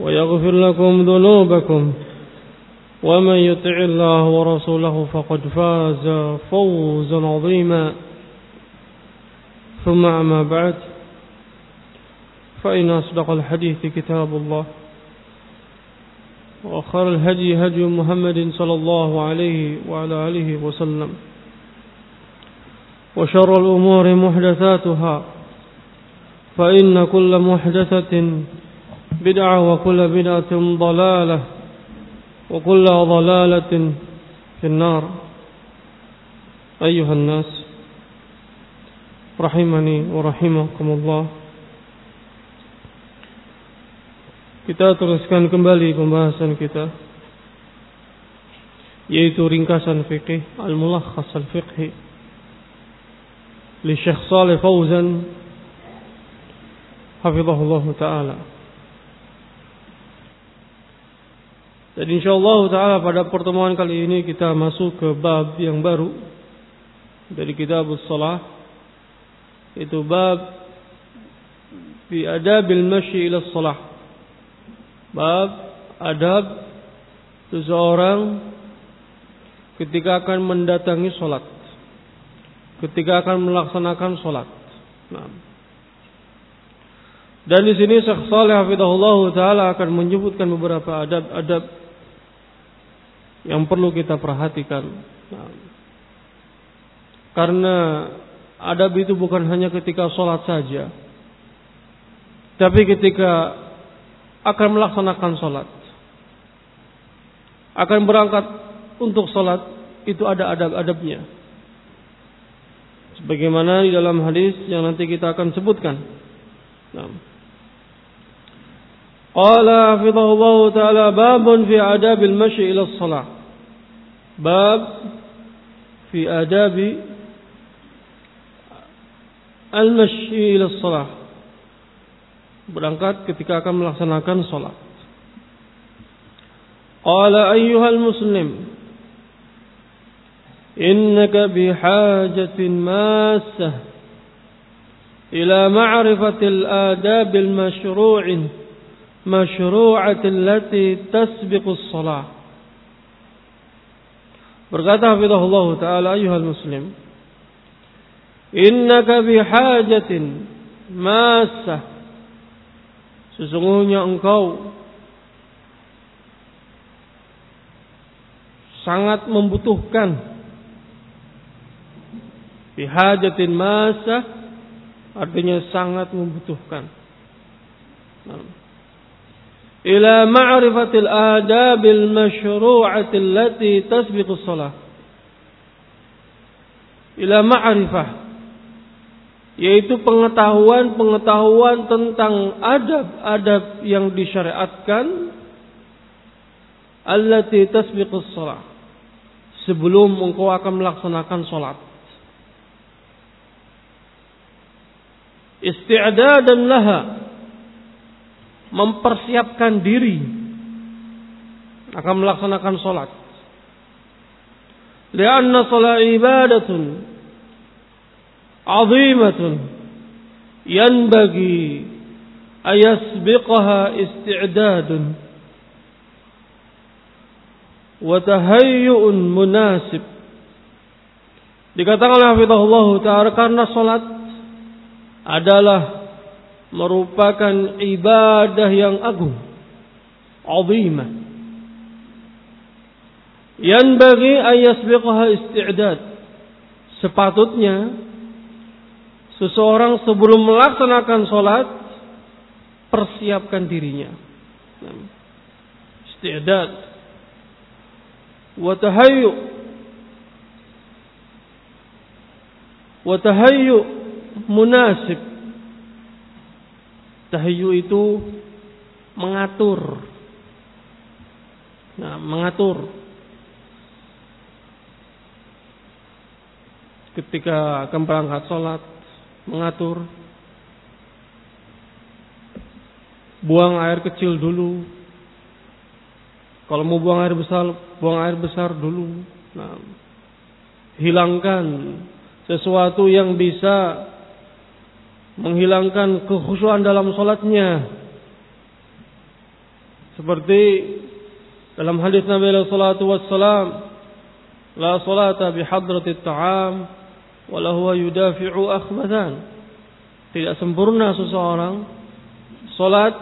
ويغفر لكم ذنوبكم ومن يطع الله ورسوله فقد فاز فوزا عظيما. ثم أما بعد فإن أصدق الحديث كتاب الله وخير الهدي هدي محمد صلى الله عليه وعلى آله وسلم وشر الأمور محدثاتها فإن كل محدثة بدعة وكل بدعة ضلالة وكل ضلالة في النار أيها الناس رحمني ورحمكم الله Kita teruskan kembali pembahasan kita yaitu ringkasan fikih al-mulakhas al-fiqhi li Syekh Saleh Fauzan hafizahullah taala. Dan insyaallah taala pada pertemuan kali ini kita masuk ke bab yang baru dari kitab shalah itu bab fi adabil masyi ila shalah Bab adab seseorang ketika akan mendatangi sholat, ketika akan melaksanakan sholat. Nah. Dan di sini Syekh Saleh Hafidahullah Taala akan menyebutkan beberapa adab-adab yang perlu kita perhatikan. Nah. Karena adab itu bukan hanya ketika sholat saja, tapi ketika akan melaksanakan sholat. Akan berangkat untuk sholat. Itu ada adab-adabnya. Sebagaimana di dalam hadis yang nanti kita akan sebutkan. Nah. Qala hafidhahullah ta'ala babun fi adabil masyi ila salat. Bab fi adabi al-masyi ila salat berangkat ketika akan melaksanakan sholat. Qala ayyuhal muslim innaka bihajatin massah ila ma'rifatil adabil mashru'in mashru'ati allati tasbiqu as-salah. Berkata hafizahullah taala ayyuhal muslim innaka bihajatin massah. Sesungguhnya engkau sangat membutuhkan bihajatin masa artinya sangat membutuhkan ila ma'rifatil adabil masyru'ati allati tasbiqu shalah ila ma'rifah yaitu pengetahuan-pengetahuan tentang adab-adab yang disyariatkan allati tasbiqus shalah sebelum engkau akan melaksanakan salat. Isti'dadan laha mempersiapkan diri akan melaksanakan sholat. Lianna sholat ibadatun azimatun yanbagi ayasbiqaha isti'dadun wa tahayyu'un munasib. Dikatakan Hafizahullah Ta'ala karena sholat adalah merupakan ibadah yang agung. Azimah yang bagi ayasbiqaha isti'dad. Sepatutnya seseorang sebelum melaksanakan sholat persiapkan dirinya. Isti'dad. Watahayyu. Watahayyu munasib. Tahayyu itu mengatur. Nah, mengatur. Ketika akan berangkat sholat mengatur. Buang air kecil dulu. Kalau mau buang air besar buang air besar dulu. Nah, hilangkan sesuatu yang bisa menghilangkan kekhusyuan dalam sholatnya seperti dalam hadis Nabi sallallahu wasallam la salata bihadratit ta'am walahu yudafi'u akhbathan. Tidak sempurna seseorang salat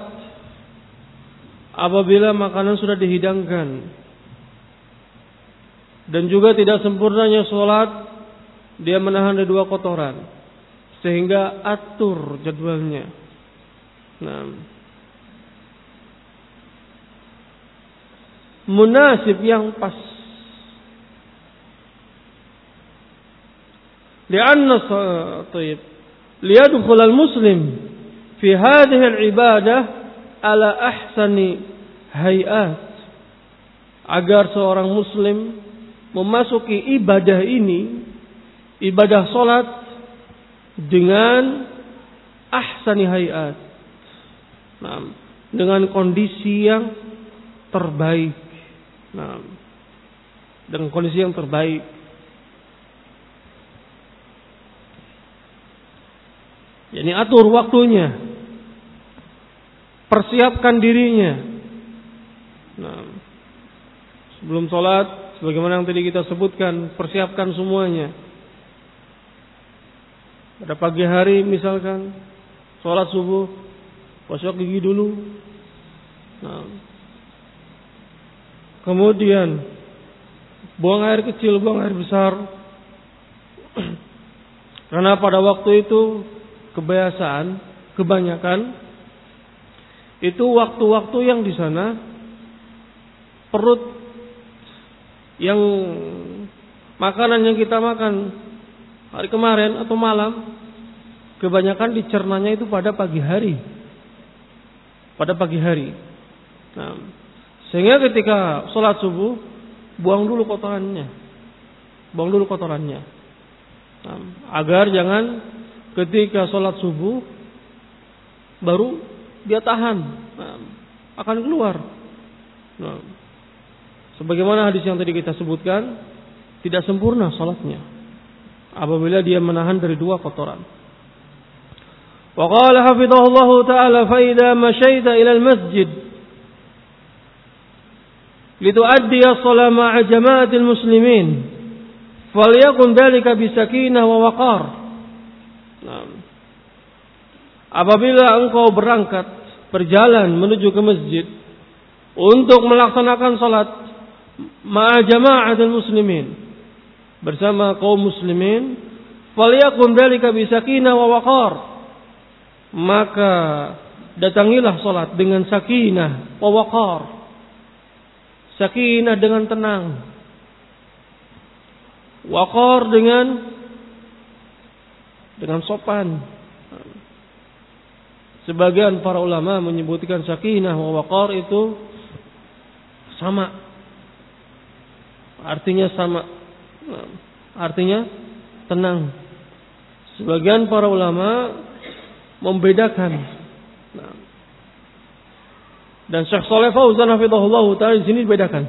apabila makanan sudah dihidangkan. Dan juga tidak sempurnanya salat dia menahan dari dua kotoran sehingga atur jadwalnya. Nah, munasib yang pas. Lianna tayyib liyadkhul al-muslim fi hadhihi al-ibadah ala ahsani hayat agar seorang muslim memasuki ibadah ini ibadah salat dengan ahsani hayat nah, dengan kondisi yang terbaik nah, dengan kondisi yang terbaik Yani atur waktunya. Persiapkan dirinya. Nah, sebelum sholat, sebagaimana yang tadi kita sebutkan, persiapkan semuanya. Pada pagi hari misalkan, sholat subuh, gosok gigi dulu. Nah, kemudian buang air kecil, buang air besar. Karena pada waktu itu kebiasaan kebanyakan itu waktu-waktu yang di sana perut yang makanan yang kita makan hari kemarin atau malam kebanyakan dicernanya itu pada pagi hari. Pada pagi hari. Nah, sehingga ketika sholat subuh buang dulu kotorannya. Buang dulu kotorannya. Nah, agar jangan ketika sholat subuh baru dia tahan. Nah, akan keluar. Nah, sebagaimana hadis yang tadi kita sebutkan tidak sempurna sholatnya apabila dia menahan dari dua kotoran. Wa qala taala fa idza masyaita ila al-masjid lituaddi as-salah ma'a jama'atil muslimin falyakun dhalika bisakinah wa waqar. Nah. Apabila engkau berangkat berjalan menuju ke masjid untuk melaksanakan salat ma'a jama'atil muslimin bersama kaum muslimin falyakum dzalika bisakinah wa waqar maka datangilah salat dengan sakinah wa waqar sakinah dengan tenang waqar dengan dengan sopan. Sebagian para ulama menyebutkan sakinah wa waqar itu sama. Artinya sama. Artinya tenang. Sebagian para ulama membedakan. Dan Syekh Saleh Fauzan hafizahullah taala di sini dibedakan.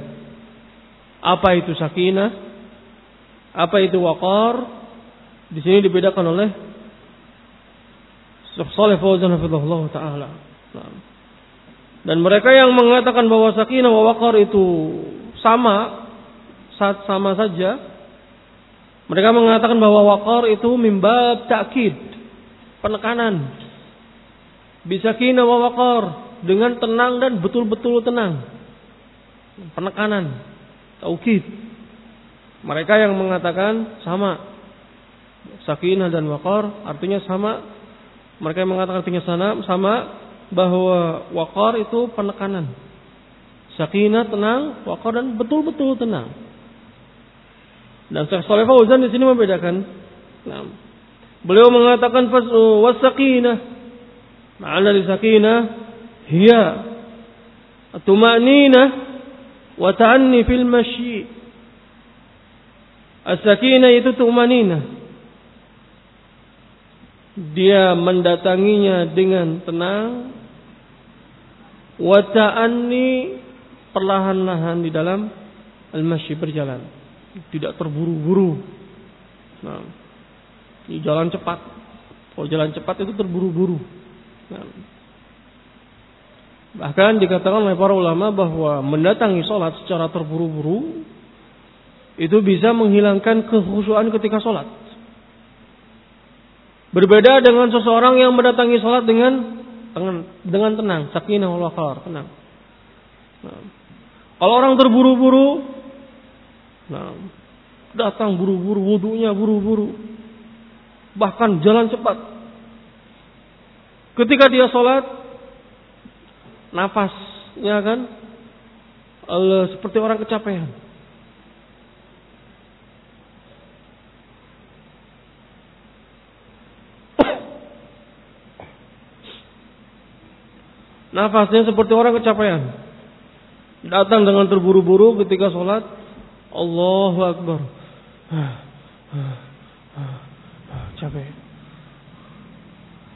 Apa itu sakinah? Apa itu waqar? Di sini dibedakan oleh Syekh Saleh Fauzan hafizahullah taala. Dan mereka yang mengatakan bahwa sakinah wa waqar itu sama sama saja. Mereka mengatakan bahwa waqar itu mimbab ta'kid, penekanan. Bisa kina wa waqar dengan tenang dan betul-betul tenang. Penekanan, taukid. Mereka yang mengatakan sama. Sakinah dan waqar artinya sama. Mereka yang mengatakan artinya sama, sama bahwa waqar itu penekanan. Sakinah tenang, waqar dan betul-betul tenang. Dan Syekh Saleh Fauzan di sini membedakan. Nah, beliau mengatakan wasakinah. Ma'ana di sakinah hiya tumanina wa ta'anni fil masyi. As-sakinah itu tumanina. Dia mendatanginya dengan tenang wa ta'anni perlahan-lahan di dalam al-masyi berjalan. Tidak terburu-buru. Nah, ini jalan cepat. Kalau jalan cepat itu terburu-buru. Nah, Bahkan dikatakan oleh para ulama bahwa mendatangi sholat secara terburu-buru itu bisa menghilangkan kekhusyuan ketika sholat. Berbeda dengan seseorang yang mendatangi sholat dengan dengan, dengan tenang, sakinah Allah tenang. Nah, kalau orang terburu-buru, nah, datang buru-buru, wudhunya buru-buru, bahkan jalan cepat. Ketika dia sholat, nafasnya kan Allah seperti orang kecapean. Nafasnya seperti orang kecapean. Datang dengan terburu-buru ketika sholat. Allahu Akbar. Capek.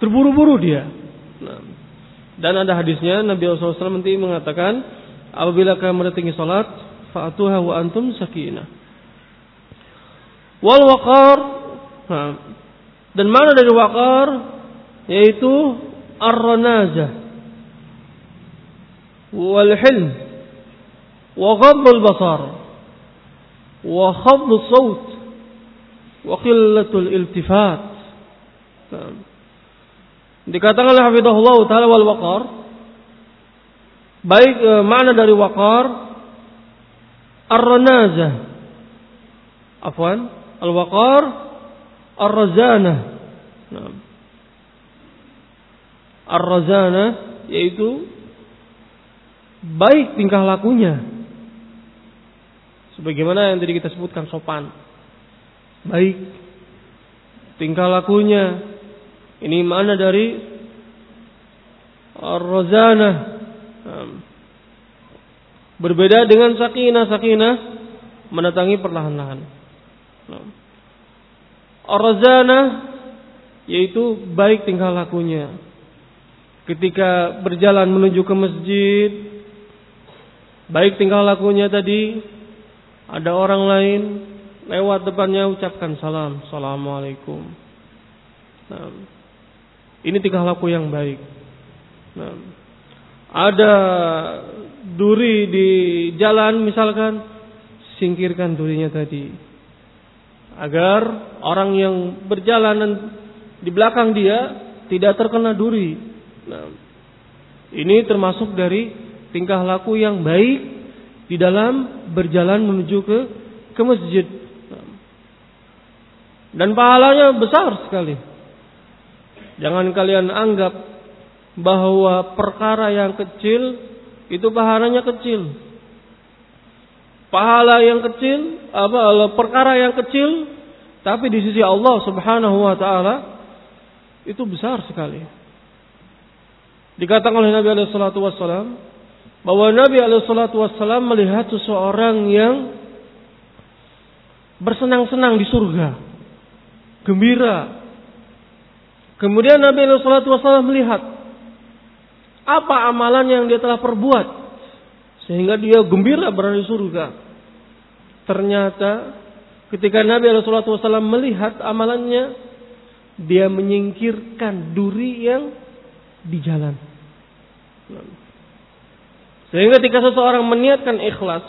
Terburu-buru dia. Nah, dan ada hadisnya Nabi SAW nanti mengatakan apabila kamu mendatangi salat fa'atuha wa antum sakinah. Wal waqar dan mana dari waqar yaitu ar-ranazah wal hilm wa ghadd al-basar wa khafd as-sawt wa. Dikatakan oleh Hafidhullah Ta'ala wal waqar. Baik e, makna dari waqar. Ar-ranazah. Afwan. Al-waqar. Ar-razanah. Nah. Ar-razanah. Yaitu. Baik tingkah lakunya. Sebagaimana yang tadi kita sebutkan sopan. Baik. Tingkah lakunya ini mana dari Ar-Razanah. Berbeda dengan sakinah. Sakinah mendatangi perlahan-lahan. Ar-Razanah yaitu baik tingkah lakunya. Ketika berjalan menuju ke masjid, baik tingkah lakunya tadi, ada orang lain lewat depannya ucapkan salam, assalamualaikum. Nah, ini tingkah laku yang baik. Nah, ada duri di jalan misalkan, singkirkan durinya tadi. Agar orang yang berjalan di belakang dia tidak terkena duri. Nah, ini termasuk dari tingkah laku yang baik di dalam berjalan menuju ke ke masjid. Dan pahalanya besar sekali. Jangan kalian anggap bahwa perkara yang kecil itu pahalanya kecil. Pahala yang kecil, apa perkara yang kecil, tapi di sisi Allah Subhanahu wa taala itu besar sekali. Dikatakan oleh Nabi alaihi salatu wassalam bahwa Nabi wassalam melihat seseorang yang bersenang-senang di surga, gembira, Kemudian Nabi SAW melihat apa amalan yang dia telah perbuat sehingga dia gembira berada di surga. Ternyata ketika Nabi SAW melihat amalannya, dia menyingkirkan duri yang di jalan. Sehingga ketika seseorang meniatkan ikhlas,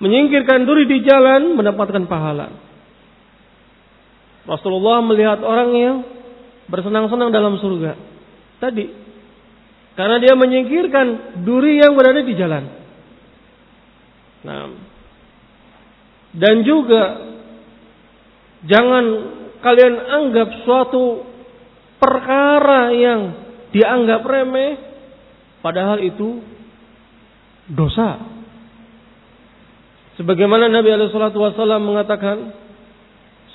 menyingkirkan duri di jalan, mendapatkan pahala. Rasulullah melihat orang yang bersenang-senang dalam surga. Tadi, karena dia menyingkirkan duri yang berada di jalan. Nah, dan juga jangan kalian anggap suatu perkara yang dianggap remeh, padahal itu dosa. Sebagaimana Nabi Alaihi mengatakan,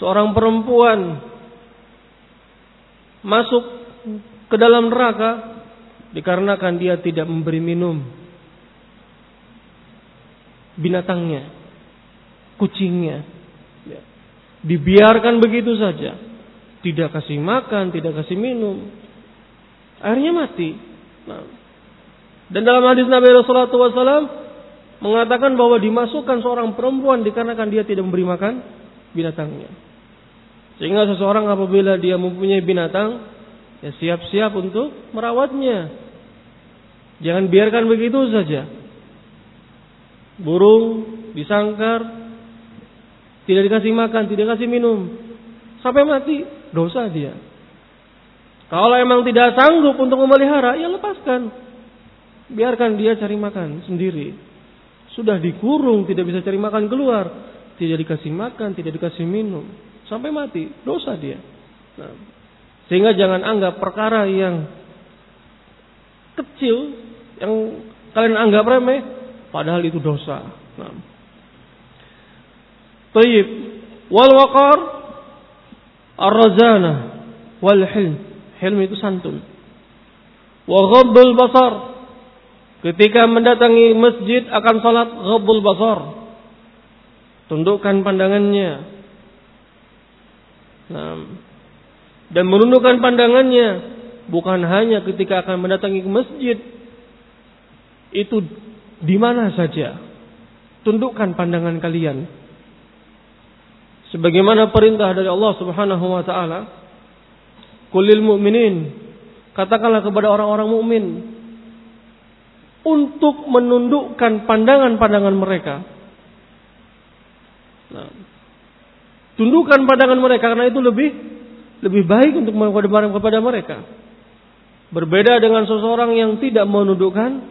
seorang perempuan masuk ke dalam neraka dikarenakan dia tidak memberi minum binatangnya, kucingnya. Ya. Dibiarkan begitu saja. Tidak kasih makan, tidak kasih minum. Akhirnya mati. Nah, dan dalam hadis Nabi Rasulullah SAW mengatakan bahwa dimasukkan seorang perempuan dikarenakan dia tidak memberi makan binatangnya. Sehingga seseorang apabila dia mempunyai binatang, ya siap-siap untuk merawatnya. Jangan biarkan begitu saja. Burung disangkar, tidak dikasih makan, tidak dikasih minum, sampai mati, dosa dia. Kalau emang tidak sanggup untuk memelihara, ya lepaskan. Biarkan dia cari makan sendiri. Sudah dikurung, tidak bisa cari makan keluar. Tidak dikasih makan, tidak dikasih minum. Sampai mati, dosa dia. Nah, sehingga jangan anggap perkara yang kecil, yang kalian anggap remeh, padahal itu dosa. Nah. Tayyib. Wal waqar ar-razana wal hilm. Hilm itu santun. Wa ghaddul basar Ketika mendatangi masjid akan salat ghabbul basar. Tundukkan pandangannya. Nah, dan menundukkan pandangannya bukan hanya ketika akan mendatangi masjid. Itu di mana saja. Tundukkan pandangan kalian. Sebagaimana perintah dari Allah Subhanahu wa taala, "Kulil mu'minin" Katakanlah kepada orang-orang mukmin, untuk menundukkan pandangan-pandangan mereka. Nah, tundukkan pandangan mereka karena itu lebih lebih baik untuk kepada mereka. Berbeda dengan seseorang yang tidak menundukkan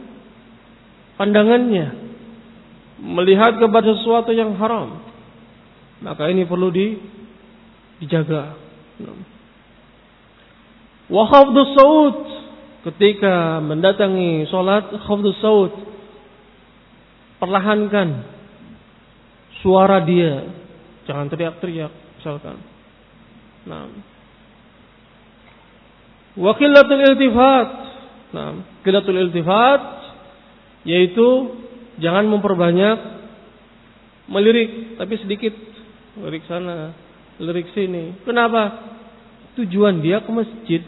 pandangannya, melihat kepada sesuatu yang haram. Maka ini perlu di, dijaga. Wa khafdus saut ketika mendatangi sholat khafdus saut perlahankan suara dia. Jangan teriak-teriak misalkan. Nah wa qillatul iltifat. Nah qillatul iltifat yaitu jangan memperbanyak melirik tapi sedikit. Lirik sana lirik sini. Kenapa? Tujuan dia ke masjid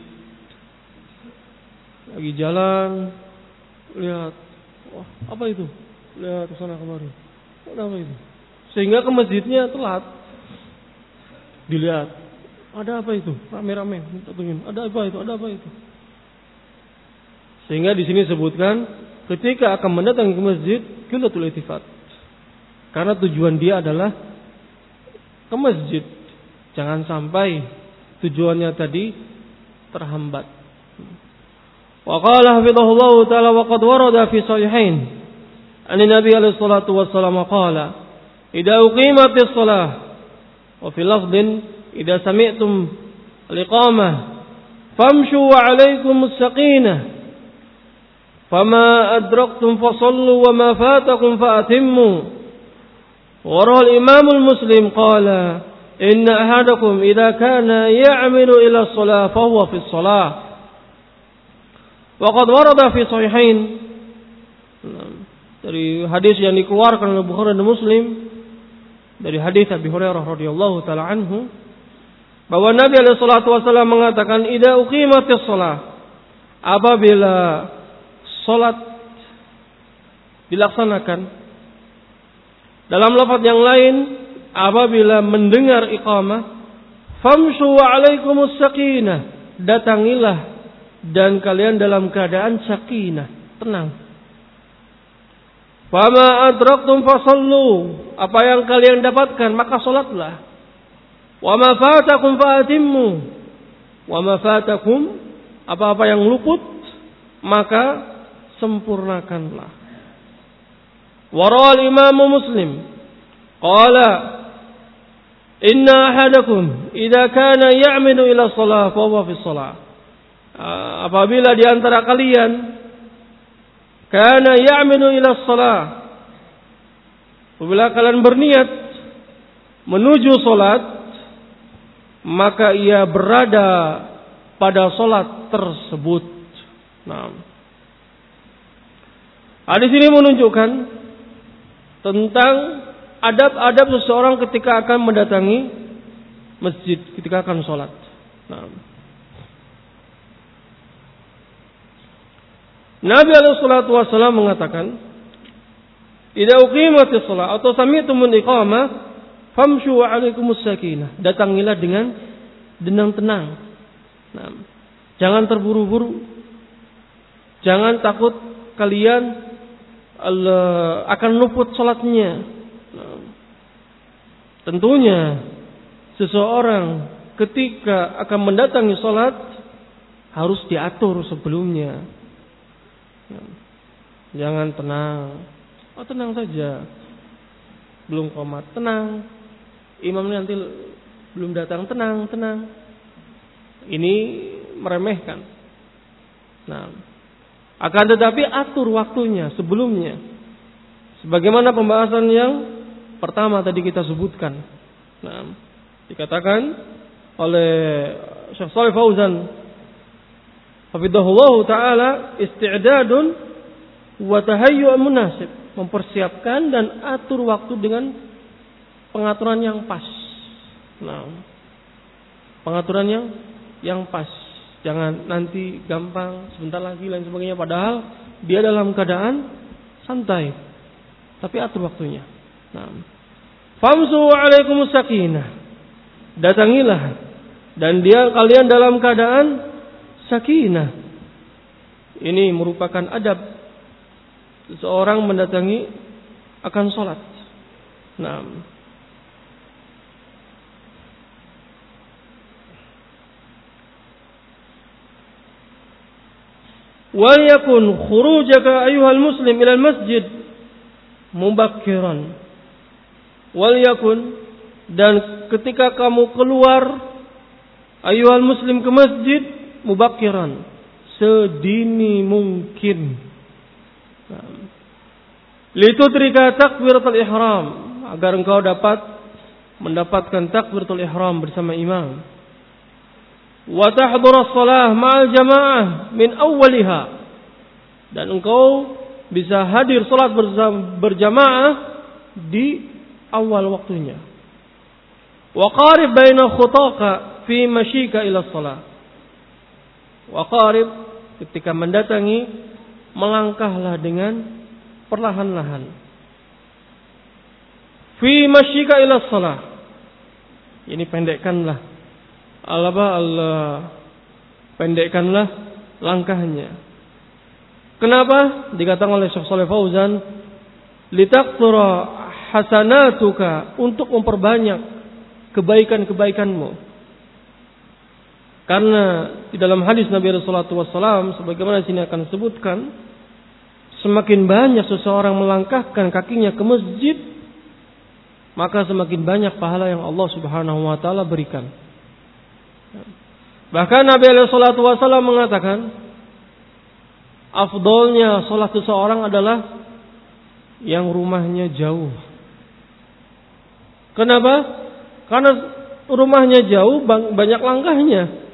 lagi jalan lihat wah apa itu? Lihat sana kemari. Apa itu? Sehingga ke masjidnya telat. Dilihat ada apa itu? Rame-rame ada apa itu? Ada apa itu? Sehingga di sini sebutkan ketika akan mendatangi ke masjid qillatul itifat. Karena tujuan dia adalah ke masjid. Jangan sampai tujuannya tadi terhambat وقال حفظه الله تعالى وقد ورد في صحيحين أن النبي عليه الصلاة والسلام قال إذا أقيمت الصلاة وفي لفظ إذا سمعتم الإقامة فامشوا وعليكم السقينة فما أدركتم فصلوا وما فاتكم فأتموا. وروى الإمام المسلم قال إن أحدكم إذا كان يعمل إلى الصلاة فهو في الصلاة. Waqad warada fi sahihain. Dari hadis yang dikeluarkan oleh Bukhari dan Muslim dari hadis Abi Hurairah radhiyallahu taala anhu bahwa Nabi alaihi salatu wasallam mengatakan idza uqimatis shalah. Apabila salat dilaksanakan dalam lafaz yang lain apabila mendengar iqamah famshu wa alaikumus sakinah datangilah dan kalian dalam keadaan sakinah tenang. Fama adraktum fasallu. Apa yang kalian dapatkan maka salatlah. Wa ma fatakum faatimmu. Wa ma fatakum apa-apa yang luput maka sempurnakanlah. Waral imamu muslim. Qala inna ahadakum idza kana ya'minu ila shalah fa huwa fi shalah apabila di antara kalian kana ya'minu ila shalah apabila kalian berniat menuju salat maka ia berada pada salat tersebut nah Hadis ini menunjukkan tentang adab-adab seseorang ketika akan mendatangi masjid, ketika akan sholat. Nah. Nabi alaihi wasallam mengatakan, "Idza uqimatis shalah atau sami'tumul iqamah, famshu 'alaikumus sakinah." Datangilah dengan dengan tenang. Nah, jangan terburu-buru. Jangan takut kalian akan luput sholatnya. Nah, tentunya seseorang ketika akan mendatangi sholat harus diatur sebelumnya. Jangan tenang. Oh tenang saja. Belum komat. Tenang. Imamnya nanti belum datang. Tenang, tenang. Ini meremehkan. Nah, akan tetapi atur waktunya sebelumnya. Sebagaimana pembahasan yang pertama tadi kita sebutkan. Nah, dikatakan oleh Syekh Saleh Fauzan Hafidhahullah taala isti'dadun wa tahayyu' munasib, mempersiapkan dan atur waktu dengan pengaturan yang pas. Nah, pengaturan yang yang pas. Jangan nanti gampang, sebentar lagi lain sebagainya. Padahal dia dalam keadaan santai. Tapi atur waktunya. Nah. Famsu alaikum sakinah. Datangilah. Dan dia kalian dalam keadaan sakinah. Ini merupakan adab seseorang mendatangi akan sholat. Nah, وليكن خروجك أيها المسلم إلى المسجid mubakkiran وليكن dan ketika kamu keluar ayuhal muslim ke masjid mubakkiran sedini mungkin. Litudrika takbiratul ihram. Agar engkau dapat mendapatkan takbiratul ihram bersama imam. Wa tahdhura shalah ma'al jamaah min awwaliha. Dan engkau bisa hadir salat berjamaah di awal waktunya. Wa qarib baina khutaka fi mashika ila shalah wa qarib ketika mendatangi melangkahlah dengan perlahan-lahan fi mashika ila shalah ini pendekkanlah Allah Allah pendekkanlah langkahnya. Kenapa? Dikatakan oleh Syekh Saleh Fauzan, litaqtura hasanatuka untuk memperbanyak kebaikan-kebaikanmu. Karena di dalam hadis Nabi Rasulullah sebagaimana sini akan disebutkan, semakin banyak seseorang melangkahkan kakinya ke masjid, maka semakin banyak pahala yang Allah Subhanahu wa taala berikan. Bahkan Nabi wasallam mengatakan afdolnya salat seseorang adalah yang rumahnya jauh. Kenapa? Karena rumahnya jauh banyak langkahnya.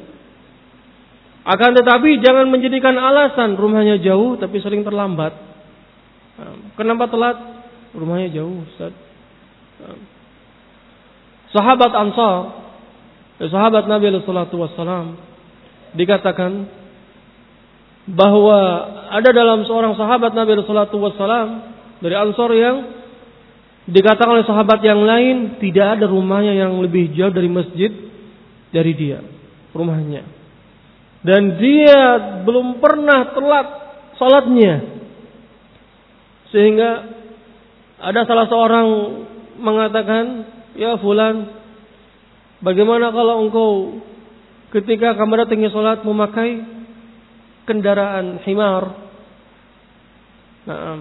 Akan tetapi jangan menjadikan alasan rumahnya jauh tapi sering terlambat. Kenapa telat? Rumahnya jauh, Ustaz. Sahabat Ansar sahabat Nabi sallallahu wasallam dikatakan bahwa ada dalam seorang sahabat Nabi Rasulullah SAW dari Ansor yang dikatakan oleh sahabat yang lain tidak ada rumahnya yang lebih jauh dari masjid dari dia rumahnya dan dia belum pernah telat salatnya. Sehingga ada salah seorang mengatakan ya fulan bagaimana kalau engkau ketika kamu datangi salat memakai kendaraan himar? Nah,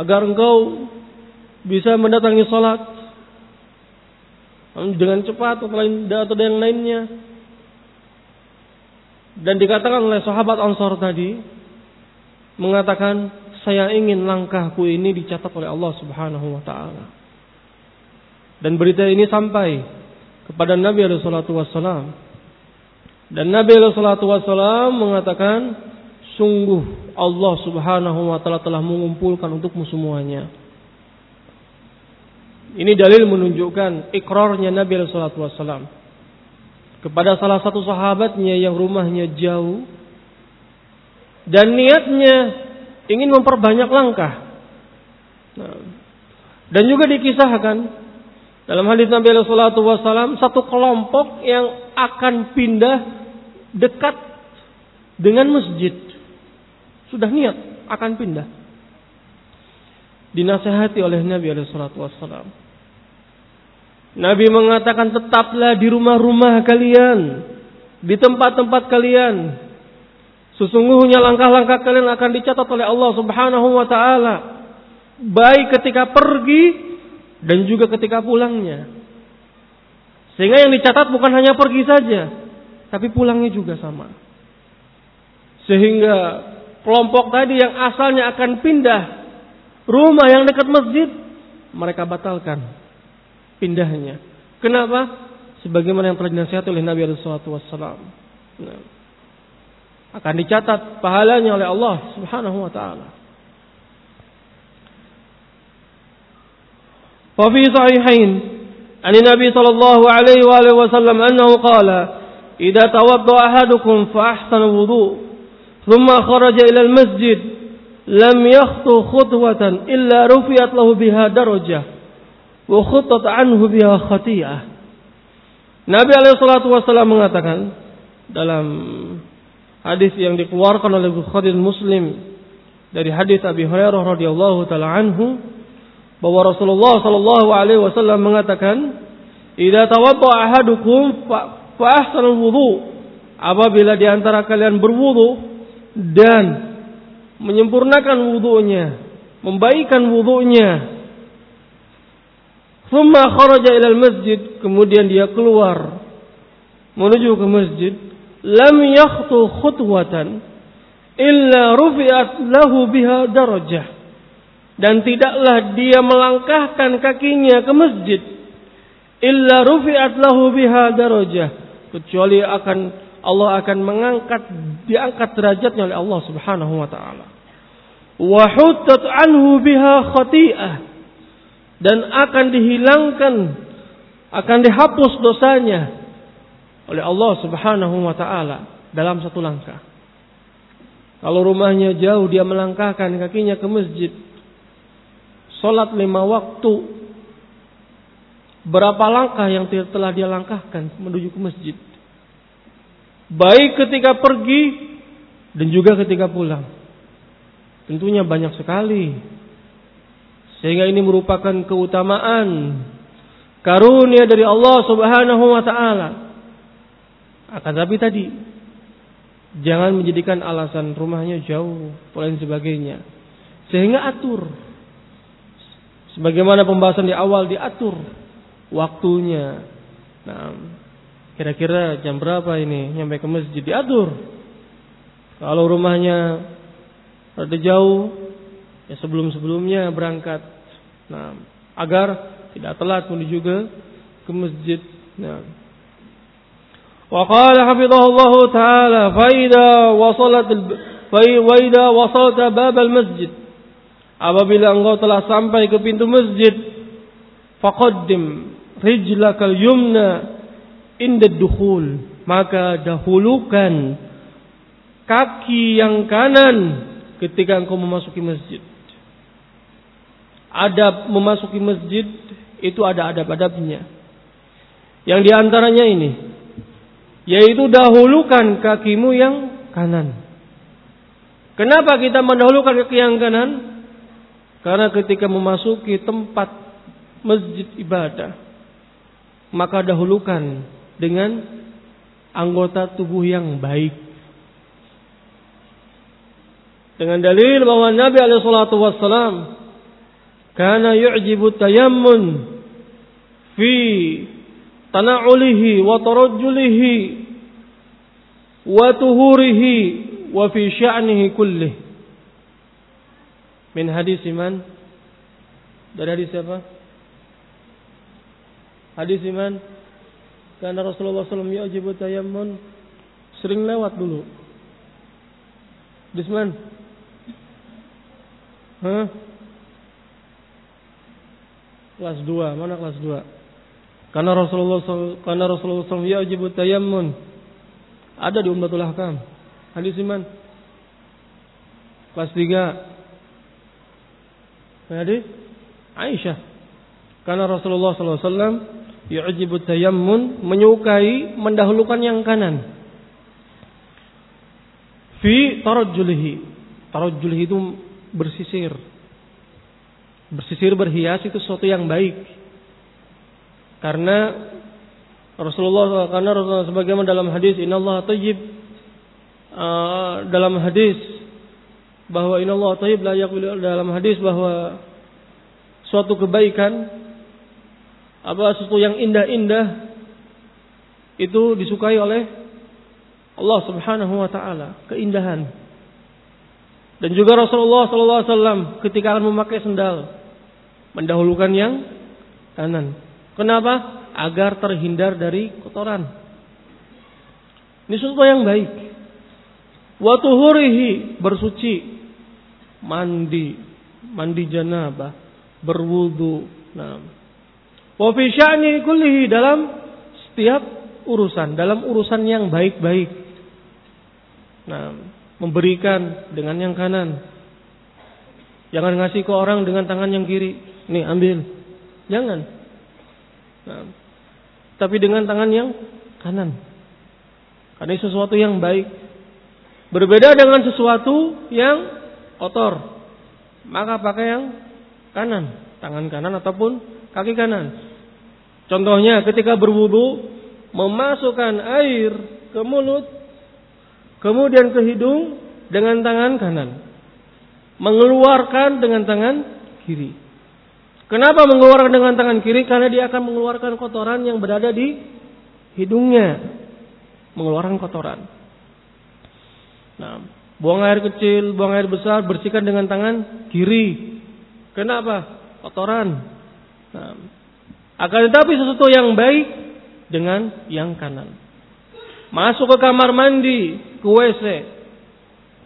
agar engkau bisa mendatangi salat dengan cepat atau yang lainnya dan dikatakan oleh sahabat Ansar tadi mengatakan saya ingin langkahku ini dicatat oleh Allah Subhanahu wa taala. Dan berita ini sampai kepada Nabi salatu wasallam. Dan Nabi salatu wasallam mengatakan sungguh Allah Subhanahu wa taala telah mengumpulkan untukmu semuanya. Ini dalil menunjukkan ikrarnya Nabi salatu wasallam kepada salah satu sahabatnya yang rumahnya jauh dan niatnya ingin memperbanyak langkah. Nah, dan juga dikisahkan dalam hadis Nabi Shallallahu Wasallam satu kelompok yang akan pindah dekat dengan masjid sudah niat akan pindah dinasehati oleh Nabi Shallallahu Wasallam. Nabi mengatakan tetaplah di rumah-rumah kalian, di tempat-tempat kalian. Sesungguhnya langkah-langkah kalian akan dicatat oleh Allah Subhanahu wa taala baik ketika pergi dan juga ketika pulangnya. Sehingga yang dicatat bukan hanya pergi saja, tapi pulangnya juga sama. Sehingga kelompok tadi yang asalnya akan pindah rumah yang dekat masjid, mereka batalkan pindahnya. Kenapa? Sebagaimana yang telah dinasihati oleh Nabi Alaihi Wasallam. Nah, akan dicatat pahalanya oleh Allah Subhanahu Wa Taala. وفي صحيحين عن النبي صلى الله عليه وآله وسلم أنه قال إذا توضأ أحدكم فأحسن الوضوء ثم خرج إلى المسجد لم يخطو خطوة إلا رفعت له بها درجة anhu biha khatiyah. Nabi SAW mengatakan dalam hadis yang dikeluarkan oleh Bukhari Muslim dari hadis Abi Hurairah radhiyallahu taala anhu bahwa Rasulullah sallallahu alaihi wasallam mengatakan, "Idza tawadda ahadukum fa, wudhu ahsanul. Apabila di antara kalian berwudu dan menyempurnakan wudunya, membaikan wudunya, Thumma kharaja ilal masjid, kemudian dia keluar menuju ke masjid, lam yakhtu khutwatan illa rufi'at lahu biha darajah. Dan tidaklah dia melangkahkan kakinya ke masjid illa rufi'at lahu biha darajah. Kecuali akan Allah akan mengangkat diangkat derajatnya oleh Allah Subhanahu wa taala. Wa anhu biha khati'ah dan akan dihilangkan akan dihapus dosanya oleh Allah Subhanahu wa taala dalam satu langkah kalau rumahnya jauh dia melangkahkan kakinya ke masjid Sholat lima waktu. Berapa langkah yang telah dia langkahkan menuju ke masjid. Baik ketika pergi dan juga ketika pulang. Tentunya banyak sekali. Sehingga ini merupakan keutamaan karunia dari Allah Subhanahu wa taala. Akan tapi tadi jangan menjadikan alasan rumahnya jauh dan sebagainya. Sehingga atur Sebagaimana pembahasan di awal diatur waktunya. Nah, kira-kira jam berapa ini nyampe ke masjid diatur. Kalau rumahnya ada jauh, ya sebelum-sebelumnya berangkat. Nah, agar tidak telat menuju ke ke masjid. Nah. Wa qala hafizahullah taala faida wasalat faida wasalat bab al masjid. Apabila engkau telah sampai ke pintu masjid, faqaddim rijlakal yumna inda dukhul, maka dahulukan kaki yang kanan ketika engkau memasuki masjid. Adab memasuki masjid itu ada adab-adabnya. Yang di antaranya ini, yaitu dahulukan kakimu yang kanan. Kenapa kita mendahulukan kaki yang kanan? Karena ketika memasuki tempat masjid ibadah, maka dahulukan dengan anggota tubuh yang baik dengan dalil bahwa Nabi alaihi salatu wassalam karena yu'jibu tayammun fi tana'ulihi wa tarajjulihi wa tuhurihi wa fi sya'nihi kullih. Min hadis iman. Dari hadis siapa? Hadis iman. Karena Rasulullah SAW yu'jibu tayammun sering lewat dulu. Disman Hah? Kelas 2, mana kelas 2? Karena Rasulullah karena Rasulullah SAW yajib tayammun. Ada di Ummatul Ahkam. Hadis iman. Kelas 3. Hadis Aisyah. Karena Rasulullah SAW yu'jibu tayammun menyukai mendahulukan yang kanan. Fi tarajjulihi. Tarajjulihi itu bersisir. Bersisir berhias itu sesuatu yang baik. Karena Rasulullah karena Rasulullah sebagaimana dalam hadis innallaha thayyib uh, dalam hadis bahwa innallaha thayyib la yaqbalu dalam hadis bahwa suatu kebaikan apa sesuatu yang indah-indah itu disukai oleh Allah Subhanahu wa taala, keindahan. Dan juga Rasulullah SAW ketika akan memakai sendal mendahulukan yang kanan. Kenapa? Agar terhindar dari kotoran. Ini sesuatu yang baik. Watuhurihi bersuci, mandi, mandi janabah, berwudu. Nah. Wa fi sya'ni kullihi dalam setiap urusan, dalam urusan yang baik-baik. Nah, memberikan dengan yang kanan. Jangan ngasih ke orang dengan tangan yang kiri. Nih ambil. Jangan. Nah, tapi dengan tangan yang kanan. Karena ini sesuatu yang baik. Berbeda dengan sesuatu yang kotor. Maka pakai yang kanan. Tangan kanan ataupun kaki kanan. Contohnya ketika berwudu memasukkan air ke mulut Kemudian ke hidung dengan tangan kanan. Mengeluarkan dengan tangan kiri. Kenapa mengeluarkan dengan tangan kiri? Karena dia akan mengeluarkan kotoran yang berada di hidungnya. Mengeluarkan kotoran. Nah, buang air kecil, buang air besar, bersihkan dengan tangan kiri. Kenapa? Kotoran. Nah, akan tetapi sesuatu yang baik dengan yang kanan. Masuk ke kamar mandi, ke WC.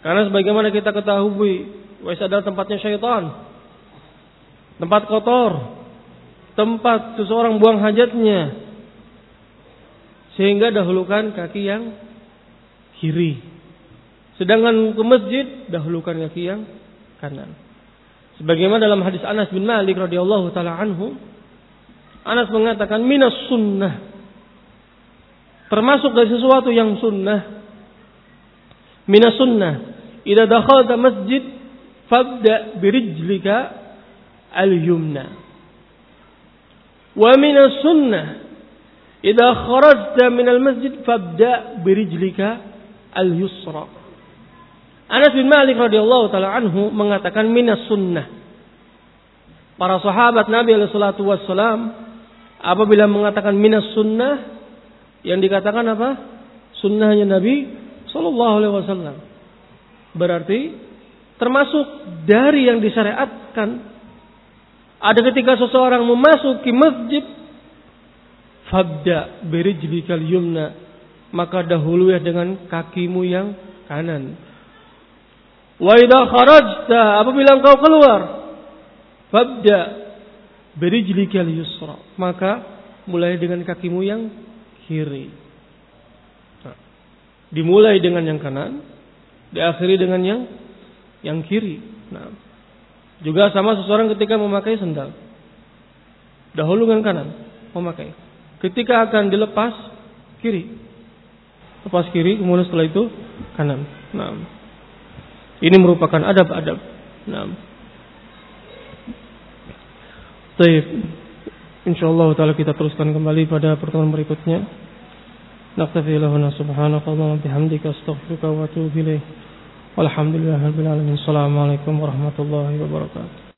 Karena sebagaimana kita ketahui, WC adalah tempatnya syaitan. Tempat kotor. Tempat seseorang buang hajatnya. Sehingga dahulukan kaki yang kiri. Sedangkan ke masjid, dahulukan kaki yang kanan. Sebagaimana dalam hadis Anas bin Malik radhiyallahu taala anhu, Anas mengatakan minas sunnah termasuk dari sesuatu yang sunnah minas sunnah idza dakhalta masjid fabda birijlika al-yumna wa minas sunnah idza kharajta min al-masjid fabda birijlika al-yusra Anas bin Malik radhiyallahu taala anhu mengatakan minas sunnah para sahabat Nabi alaihi salatu wassalam apabila mengatakan minas sunnah yang dikatakan apa? Sunnahnya Nabi Sallallahu Alaihi Wasallam. Berarti termasuk dari yang disyariatkan. Ada ketika seseorang memasuki masjid, fabda berijlikal yumna, maka dahulu ya dengan kakimu yang kanan. Wa idza kharajta apabila engkau keluar, fabda berijlikal yusra, maka mulai dengan kakimu yang kiri. Nah, dimulai dengan yang kanan, diakhiri dengan yang yang kiri. Nah, juga sama seseorang ketika memakai sendal. Dahulu dengan kanan memakai. Ketika akan dilepas kiri. Lepas kiri kemudian setelah itu kanan. Nah, ini merupakan adab-adab. Nah, Baik. Insyaallah taala kita teruskan kembali pada pertemuan berikutnya. Naktafi lahuna subhanaka wa bihamdika astaghfiruka wa atubu ilaik. Walhamdulillahirabbil alamin. Assalamualaikum warahmatullahi wabarakatuh.